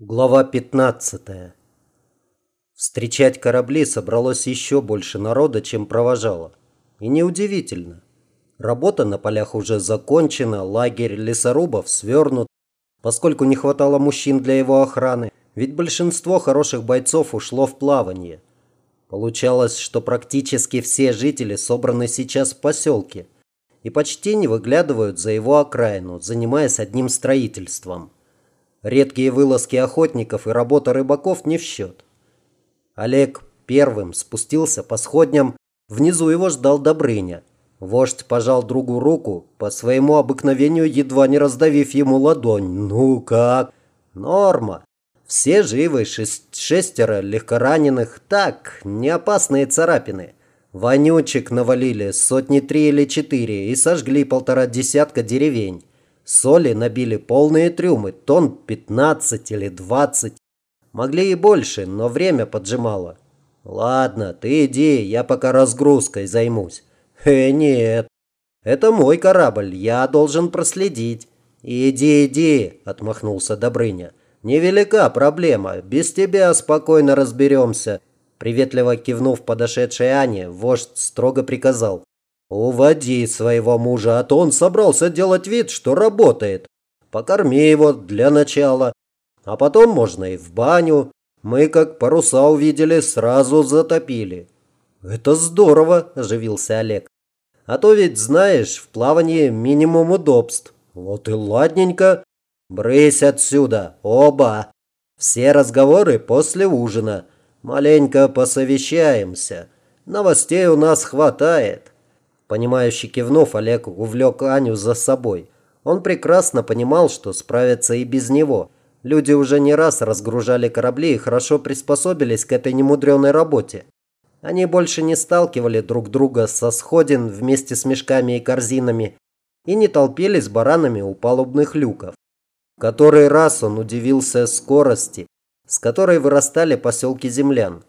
Глава 15. Встречать корабли собралось еще больше народа, чем провожало. И неудивительно. Работа на полях уже закончена, лагерь лесорубов свернут, поскольку не хватало мужчин для его охраны, ведь большинство хороших бойцов ушло в плавание. Получалось, что практически все жители собраны сейчас в поселке и почти не выглядывают за его окраину, занимаясь одним строительством – Редкие вылазки охотников и работа рыбаков не в счет. Олег первым спустился по сходням, внизу его ждал Добрыня. Вождь пожал другу руку, по своему обыкновению едва не раздавив ему ладонь. «Ну как?» «Норма. Все живы, шесть, шестеро легкораненых. Так, не опасные царапины. Вонючек навалили сотни три или четыре и сожгли полтора десятка деревень. Соли набили полные трюмы, тонн 15 или 20. Могли и больше, но время поджимало. Ладно, ты иди, я пока разгрузкой займусь. Э, нет. Это мой корабль, я должен проследить. Иди, иди, отмахнулся Добрыня. Невелика проблема, без тебя спокойно разберемся. Приветливо кивнув подошедшей Ане, вождь строго приказал. «Уводи своего мужа, а то он собрался делать вид, что работает. Покорми его для начала, а потом можно и в баню. Мы, как паруса увидели, сразу затопили». «Это здорово», – оживился Олег. «А то ведь, знаешь, в плавании минимум удобств. Вот и ладненько. Брысь отсюда, оба. Все разговоры после ужина. Маленько посовещаемся. Новостей у нас хватает». Понимающий кивнув, Олег увлек Аню за собой. Он прекрасно понимал, что справится и без него. Люди уже не раз разгружали корабли и хорошо приспособились к этой немудреной работе. Они больше не сталкивали друг друга со сходин вместе с мешками и корзинами и не толпились баранами у палубных люков. Который раз он удивился скорости, с которой вырастали поселки землян.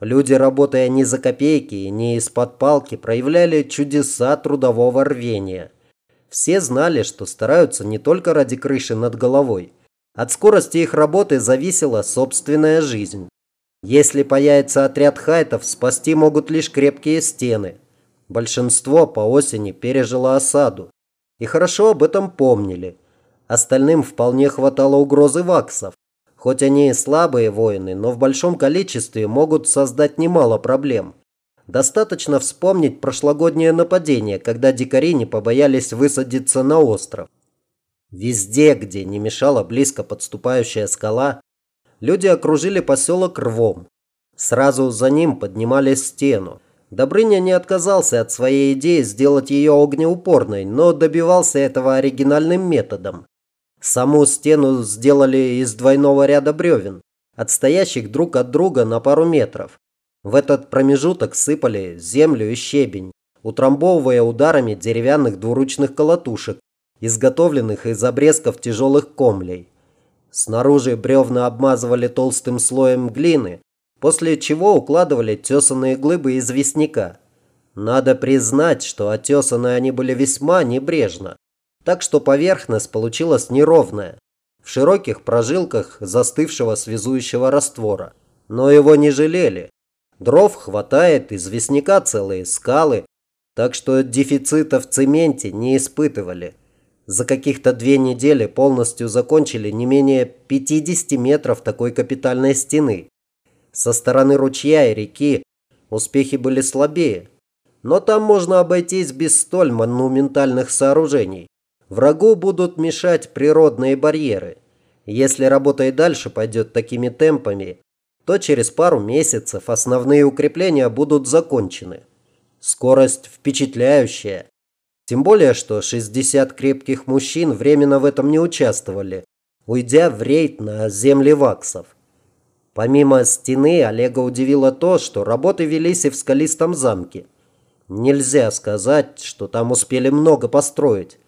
Люди, работая не за копейки и не из-под палки, проявляли чудеса трудового рвения. Все знали, что стараются не только ради крыши над головой. От скорости их работы зависела собственная жизнь. Если появится отряд хайтов, спасти могут лишь крепкие стены. Большинство по осени пережило осаду. И хорошо об этом помнили. Остальным вполне хватало угрозы ваксов. Хоть они и слабые воины, но в большом количестве могут создать немало проблем. Достаточно вспомнить прошлогоднее нападение, когда дикари не побоялись высадиться на остров. Везде, где не мешала близко подступающая скала, люди окружили поселок рвом. Сразу за ним поднимали стену. Добрыня не отказался от своей идеи сделать ее огнеупорной, но добивался этого оригинальным методом. Саму стену сделали из двойного ряда бревен, отстоящих друг от друга на пару метров. В этот промежуток сыпали землю и щебень, утрамбовывая ударами деревянных двуручных колотушек, изготовленных из обрезков тяжелых комлей. Снаружи бревна обмазывали толстым слоем глины, после чего укладывали тесанные глыбы известняка. Надо признать, что отесаны они были весьма небрежно так что поверхность получилась неровная, в широких прожилках застывшего связующего раствора. Но его не жалели. Дров хватает, известняка целые скалы, так что дефицита в цементе не испытывали. За каких-то две недели полностью закончили не менее 50 метров такой капитальной стены. Со стороны ручья и реки успехи были слабее, но там можно обойтись без столь монументальных сооружений. Врагу будут мешать природные барьеры. Если работа и дальше пойдет такими темпами, то через пару месяцев основные укрепления будут закончены. Скорость впечатляющая. Тем более, что 60 крепких мужчин временно в этом не участвовали, уйдя в рейд на земли ваксов. Помимо стены, Олега удивило то, что работы велись и в скалистом замке. Нельзя сказать, что там успели много построить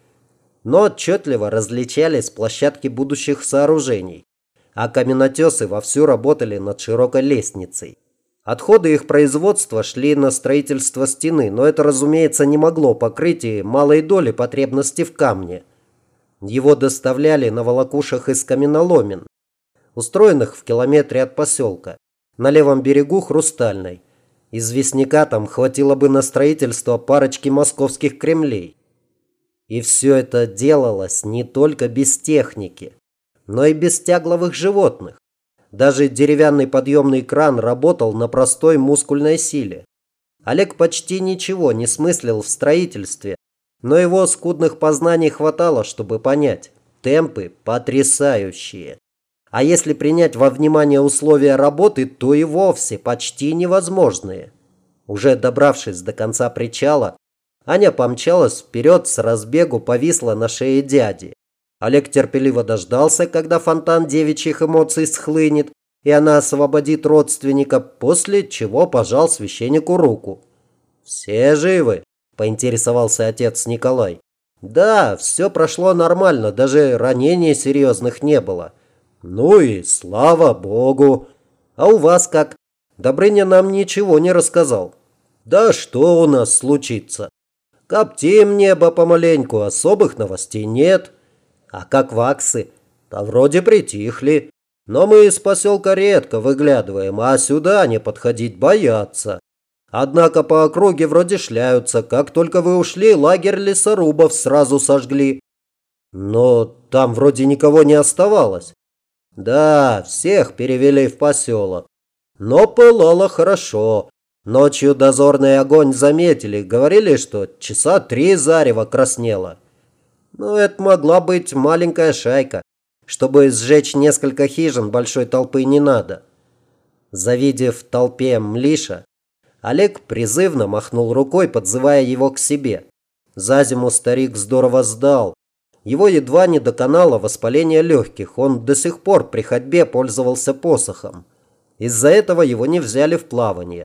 но отчетливо различались площадки будущих сооружений, а каменотесы вовсю работали над широкой лестницей. Отходы их производства шли на строительство стены, но это, разумеется, не могло покрыть и малой доли потребности в камне. Его доставляли на волокушах из каменоломен. устроенных в километре от поселка, на левом берегу Хрустальной. Известняка там хватило бы на строительство парочки московских кремлей. И все это делалось не только без техники, но и без тягловых животных. Даже деревянный подъемный кран работал на простой мускульной силе. Олег почти ничего не смыслил в строительстве, но его скудных познаний хватало, чтобы понять. Темпы потрясающие. А если принять во внимание условия работы, то и вовсе почти невозможные. Уже добравшись до конца причала, Аня помчалась вперед, с разбегу повисла на шее дяди. Олег терпеливо дождался, когда фонтан девичьих эмоций схлынет, и она освободит родственника, после чего пожал священнику руку. «Все живы?» – поинтересовался отец Николай. «Да, все прошло нормально, даже ранений серьезных не было». «Ну и слава богу! А у вас как?» Добрыня нам ничего не рассказал. «Да что у нас случится? Коптим небо помаленьку, особых новостей нет. А как ваксы? Да вроде притихли. Но мы из поселка редко выглядываем, а сюда не подходить боятся. Однако по округе вроде шляются. Как только вы ушли, лагерь лесорубов сразу сожгли. Но там вроде никого не оставалось. Да, всех перевели в поселок. Но пылало хорошо. Ночью дозорный огонь заметили, говорили, что часа три зарево краснело. Но это могла быть маленькая шайка. Чтобы сжечь несколько хижин, большой толпы не надо. Завидев в толпе Млиша, Олег призывно махнул рукой, подзывая его к себе. За зиму старик здорово сдал. Его едва не доконало воспаление легких, он до сих пор при ходьбе пользовался посохом. Из-за этого его не взяли в плавание.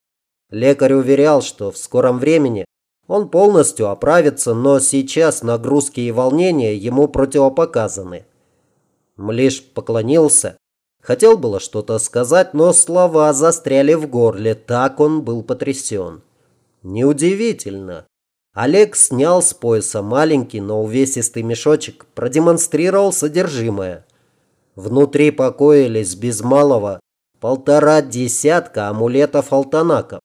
Лекарь уверял, что в скором времени он полностью оправится, но сейчас нагрузки и волнения ему противопоказаны. Млиш поклонился. Хотел было что-то сказать, но слова застряли в горле, так он был потрясен. Неудивительно. Олег снял с пояса маленький, но увесистый мешочек, продемонстрировал содержимое. Внутри покоились без малого полтора десятка амулетов алтанаков.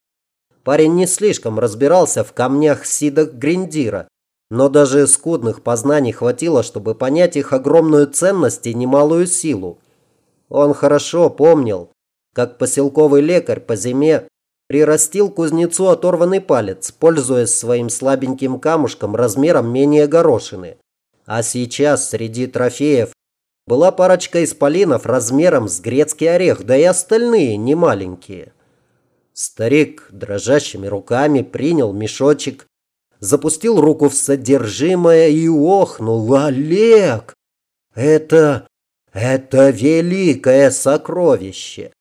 Парень не слишком разбирался в камнях Сидах Гриндира, но даже скудных познаний хватило, чтобы понять их огромную ценность и немалую силу. Он хорошо помнил, как поселковый лекарь по зиме прирастил кузнецу оторванный палец, пользуясь своим слабеньким камушком размером менее горошины. А сейчас среди трофеев была парочка исполинов размером с грецкий орех, да и остальные немаленькие. Старик дрожащими руками принял мешочек, запустил руку в содержимое и охнул. «Олег! Это... это великое сокровище!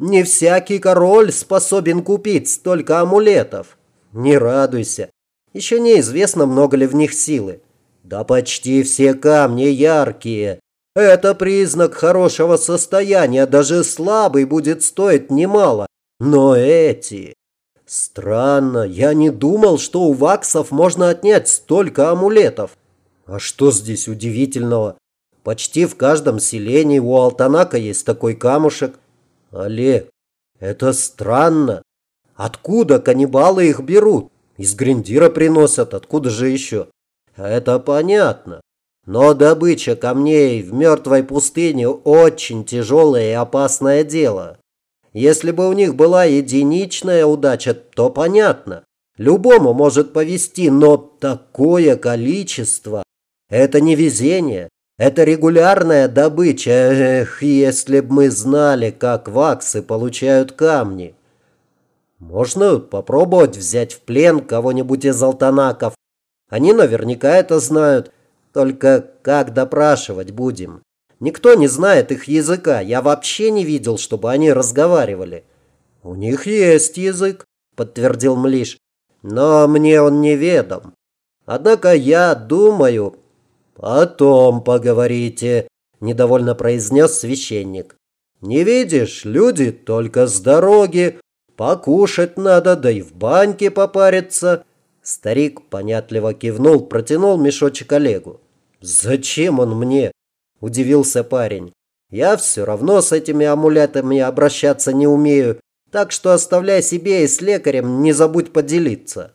Не всякий король способен купить столько амулетов. Не радуйся. Еще неизвестно, много ли в них силы. Да почти все камни яркие. Это признак хорошего состояния. Даже слабый будет стоить немало. Но эти... Странно, я не думал, что у ваксов можно отнять столько амулетов. А что здесь удивительного? Почти в каждом селении у Алтанака есть такой камушек. Олег, это странно. Откуда каннибалы их берут? Из Гриндира приносят, откуда же еще? Это понятно. Но добыча камней в мертвой пустыне очень тяжелое и опасное дело. Если бы у них была единичная удача, то понятно. Любому может повезти, но такое количество – это не везение, это регулярная добыча. Эх, если бы мы знали, как ваксы получают камни. Можно попробовать взять в плен кого-нибудь из алтанаков. Они наверняка это знают. Только как допрашивать будем? Никто не знает их языка. Я вообще не видел, чтобы они разговаривали. У них есть язык, подтвердил Млиш. Но мне он неведом. Однако я думаю... Потом поговорите, недовольно произнес священник. Не видишь, люди только с дороги. Покушать надо, да и в баньке попариться. Старик понятливо кивнул, протянул мешочек Олегу. «Зачем он мне?» – удивился парень. Я все равно с этими амулетами обращаться не умею, так что оставляй себе и с лекарем не забудь поделиться.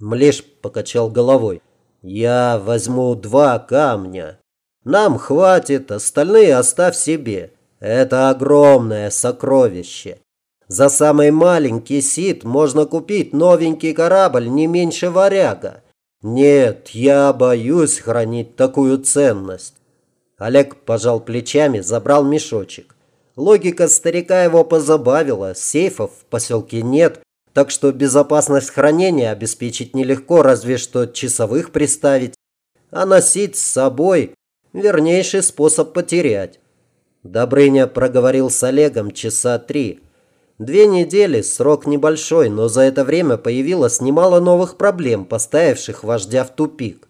Млеш покачал головой. Я возьму два камня. Нам хватит, остальные оставь себе. Это огромное сокровище. За самый маленький сит можно купить новенький корабль не меньше варяга. Нет, я боюсь хранить такую ценность. Олег пожал плечами, забрал мешочек. Логика старика его позабавила. Сейфов в поселке нет, так что безопасность хранения обеспечить нелегко, разве что часовых приставить. А носить с собой – вернейший способ потерять. Добрыня проговорил с Олегом часа три. Две недели – срок небольшой, но за это время появилось немало новых проблем, поставивших вождя в тупик.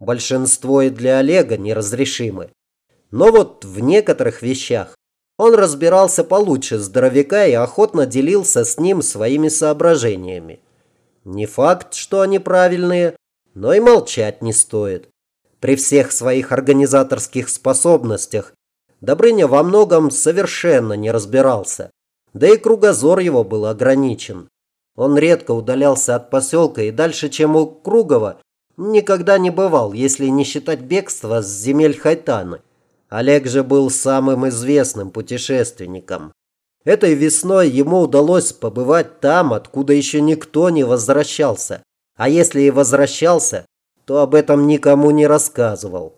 Большинство и для Олега неразрешимы. Но вот в некоторых вещах он разбирался получше здоровяка и охотно делился с ним своими соображениями. Не факт, что они правильные, но и молчать не стоит. При всех своих организаторских способностях Добрыня во многом совершенно не разбирался, да и кругозор его был ограничен. Он редко удалялся от поселка и дальше, чем у Кругова, никогда не бывал, если не считать бегства с земель Хайтаны. Олег же был самым известным путешественником. Этой весной ему удалось побывать там, откуда еще никто не возвращался. А если и возвращался, то об этом никому не рассказывал.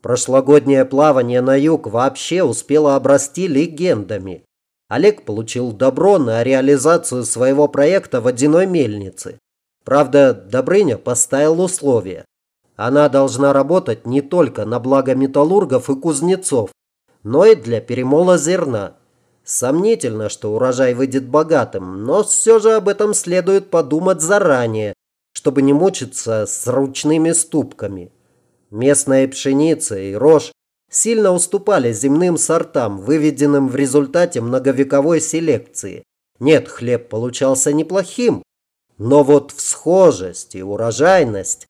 Прошлогоднее плавание на юг вообще успело обрасти легендами. Олег получил добро на реализацию своего проекта водяной мельницы. Правда, Добрыня поставил условия. Она должна работать не только на благо металлургов и кузнецов, но и для перемола зерна. Сомнительно, что урожай выйдет богатым, но все же об этом следует подумать заранее, чтобы не мучиться с ручными ступками. Местная пшеница и рожь сильно уступали земным сортам, выведенным в результате многовековой селекции. Нет, хлеб получался неплохим, но вот всхожесть и урожайность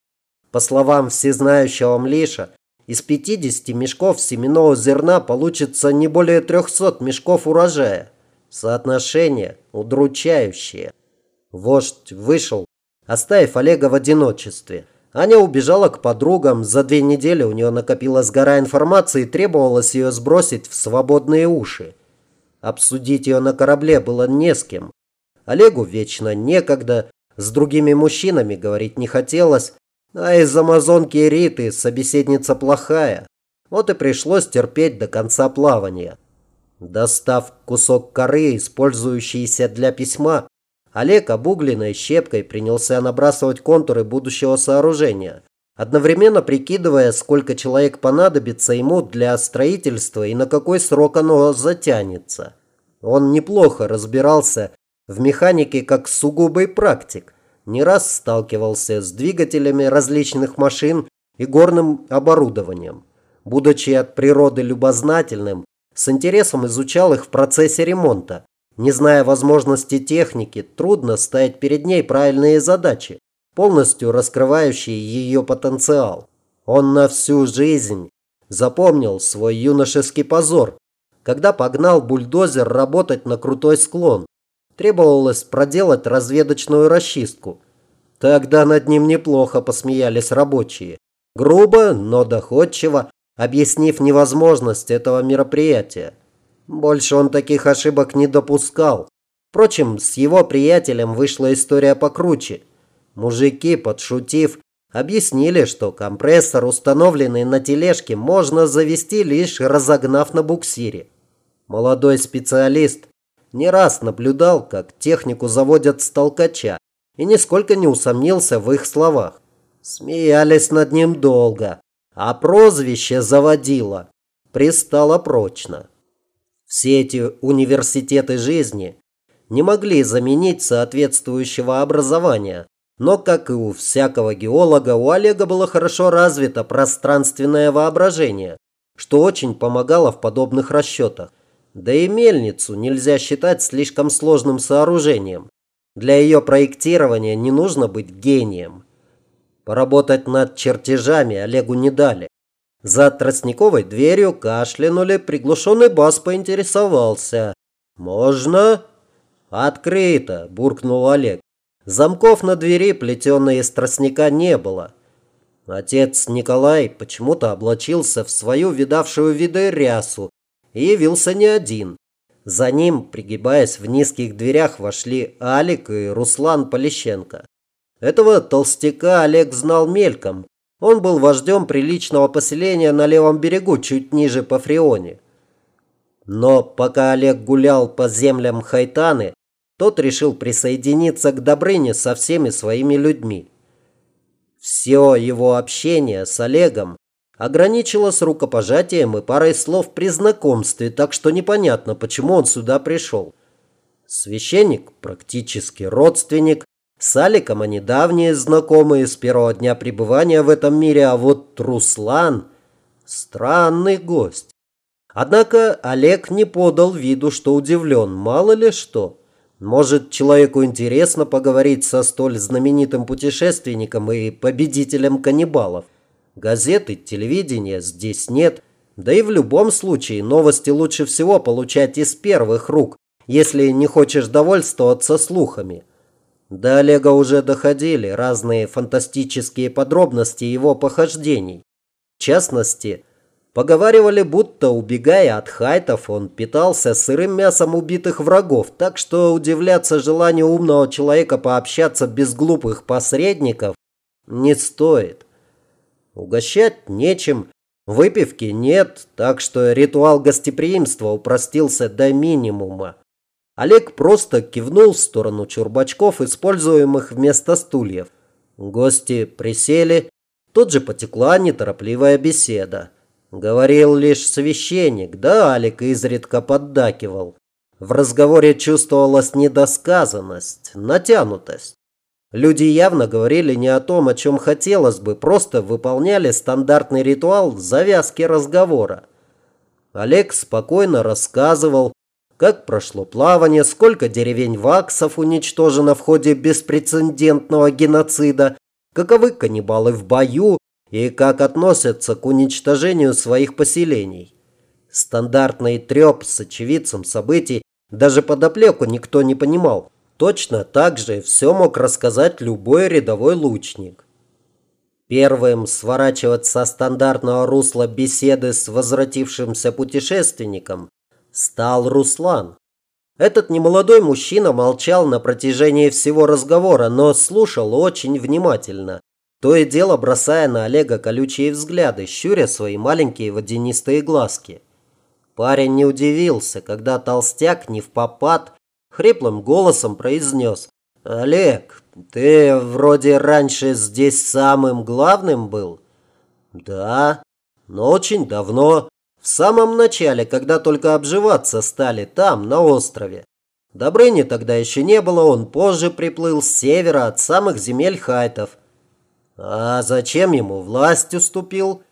по словам всезнающего Млиша, из 50 мешков семенного зерна получится не более 300 мешков урожая. Соотношение удручающее. Вождь вышел, оставив Олега в одиночестве. Аня убежала к подругам. За две недели у нее накопилась гора информации и требовалось ее сбросить в свободные уши. Обсудить ее на корабле было не с кем. Олегу вечно некогда, с другими мужчинами говорить не хотелось, а из амазонки Риты собеседница плохая. Вот и пришлось терпеть до конца плавания. Достав кусок коры, использующийся для письма, Олег обугленной щепкой принялся набрасывать контуры будущего сооружения, одновременно прикидывая, сколько человек понадобится ему для строительства и на какой срок оно затянется. Он неплохо разбирался в механике как сугубый практик не раз сталкивался с двигателями различных машин и горным оборудованием. Будучи от природы любознательным, с интересом изучал их в процессе ремонта. Не зная возможности техники, трудно ставить перед ней правильные задачи, полностью раскрывающие ее потенциал. Он на всю жизнь запомнил свой юношеский позор, когда погнал бульдозер работать на крутой склон, Требовалось проделать разведочную расчистку. Тогда над ним неплохо посмеялись рабочие. Грубо, но доходчиво, объяснив невозможность этого мероприятия. Больше он таких ошибок не допускал. Впрочем, с его приятелем вышла история покруче. Мужики, подшутив, объяснили, что компрессор, установленный на тележке, можно завести лишь разогнав на буксире. Молодой специалист не раз наблюдал, как технику заводят с толкача, и нисколько не усомнился в их словах. Смеялись над ним долго, а прозвище заводило пристало прочно. Все эти университеты жизни не могли заменить соответствующего образования, но, как и у всякого геолога, у Олега было хорошо развито пространственное воображение, что очень помогало в подобных расчетах. Да и мельницу нельзя считать слишком сложным сооружением. Для ее проектирования не нужно быть гением. Поработать над чертежами Олегу не дали. За тростниковой дверью кашлянули, приглушенный бас поинтересовался. «Можно?» «Открыто!» – буркнул Олег. Замков на двери, плетеной из тростника, не было. Отец Николай почему-то облачился в свою видавшую виды рясу явился не один. За ним, пригибаясь в низких дверях, вошли Алик и Руслан Полищенко. Этого толстяка Олег знал мельком. Он был вождем приличного поселения на левом берегу, чуть ниже по Фреоне. Но пока Олег гулял по землям Хайтаны, тот решил присоединиться к Добрыне со всеми своими людьми. Все его общение с Олегом ограничилось рукопожатием и парой слов при знакомстве, так что непонятно, почему он сюда пришел. Священник практически родственник, с Аликом они давние знакомые с первого дня пребывания в этом мире, а вот Руслан – странный гость. Однако Олег не подал виду, что удивлен, мало ли что. Может, человеку интересно поговорить со столь знаменитым путешественником и победителем каннибалов. Газеты, телевидения здесь нет. Да и в любом случае новости лучше всего получать из первых рук, если не хочешь довольствоваться слухами. До Олега уже доходили разные фантастические подробности его похождений. В частности, Поговаривали, будто, убегая от хайтов, он питался сырым мясом убитых врагов, так что удивляться желанию умного человека пообщаться без глупых посредников не стоит. Угощать нечем, выпивки нет, так что ритуал гостеприимства упростился до минимума. Олег просто кивнул в сторону чурбачков, используемых вместо стульев. Гости присели, тут же потекла неторопливая беседа. Говорил лишь священник, да Алик изредка поддакивал. В разговоре чувствовалась недосказанность, натянутость. Люди явно говорили не о том, о чем хотелось бы, просто выполняли стандартный ритуал завязки разговора. Олег спокойно рассказывал, как прошло плавание, сколько деревень ваксов уничтожено в ходе беспрецедентного геноцида, каковы каннибалы в бою, и как относятся к уничтожению своих поселений. Стандартный треп с очевидцем событий даже подоплеку никто не понимал. Точно так же все мог рассказать любой рядовой лучник. Первым сворачивать со стандартного русла беседы с возвратившимся путешественником стал Руслан. Этот немолодой мужчина молчал на протяжении всего разговора, но слушал очень внимательно. То и дело бросая на Олега колючие взгляды, щуря свои маленькие водянистые глазки. Парень не удивился, когда толстяк не в попад хриплым голосом произнес. «Олег, ты вроде раньше здесь самым главным был?» «Да, но очень давно. В самом начале, когда только обживаться стали там, на острове. Добрыни тогда еще не было, он позже приплыл с севера от самых земель хайтов». А зачем ему власть уступил?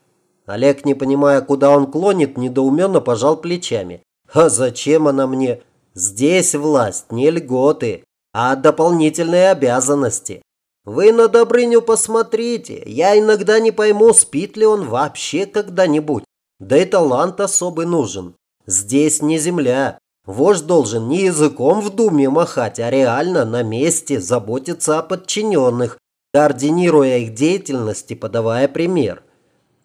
Олег, не понимая, куда он клонит, недоуменно пожал плечами. А зачем она мне? Здесь власть не льготы, а дополнительные обязанности. Вы на Добрыню посмотрите. Я иногда не пойму, спит ли он вообще когда-нибудь. Да и талант особый нужен. Здесь не земля. Вождь должен не языком в думе махать, а реально на месте заботиться о подчиненных, координируя их деятельность и подавая пример.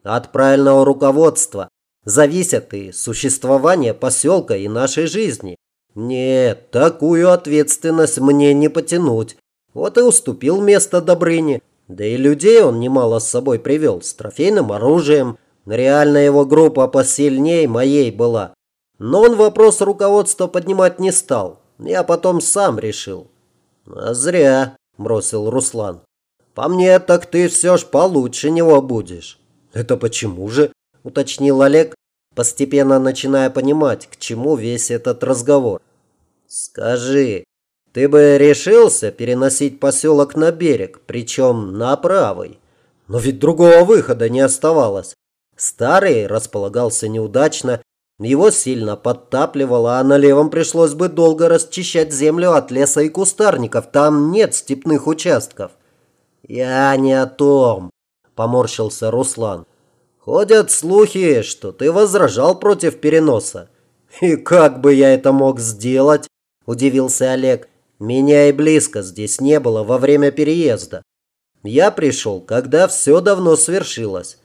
От правильного руководства зависят и существование поселка, и нашей жизни. Нет, такую ответственность мне не потянуть. Вот и уступил место Добрыне. Да и людей он немало с собой привел, с трофейным оружием. Реально его группа посильней моей была. Но он вопрос руководства поднимать не стал. Я потом сам решил. А зря, бросил Руслан. По мне, так ты все ж получше него будешь. Это почему же? Уточнил Олег, постепенно начиная понимать, к чему весь этот разговор. Скажи, ты бы решился переносить поселок на берег, причем на правый? Но ведь другого выхода не оставалось. Старый располагался неудачно, его сильно подтапливало, а на левом пришлось бы долго расчищать землю от леса и кустарников. Там нет степных участков. «Я не о том», – поморщился Руслан. Ходят слухи, что ты возражал против переноса. И как бы я это мог сделать? Удивился Олег. Меня и близко здесь не было во время переезда. Я пришел, когда все давно свершилось.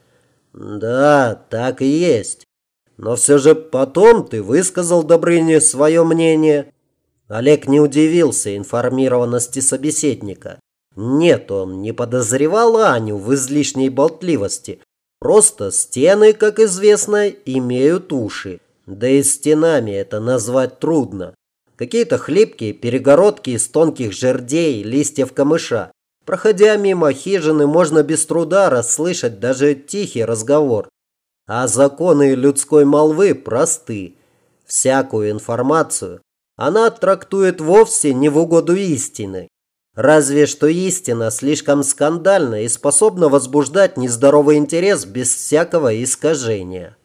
Да, так и есть. Но все же потом ты высказал Добрыне свое мнение. Олег не удивился информированности собеседника. Нет, он не подозревал Аню в излишней болтливости. Просто стены, как известно, имеют уши. Да и стенами это назвать трудно. Какие-то хлипкие перегородки из тонких жердей, листьев камыша. Проходя мимо хижины, можно без труда расслышать даже тихий разговор. А законы людской молвы просты. Всякую информацию она трактует вовсе не в угоду истины. Разве что истина слишком скандальна и способна возбуждать нездоровый интерес без всякого искажения.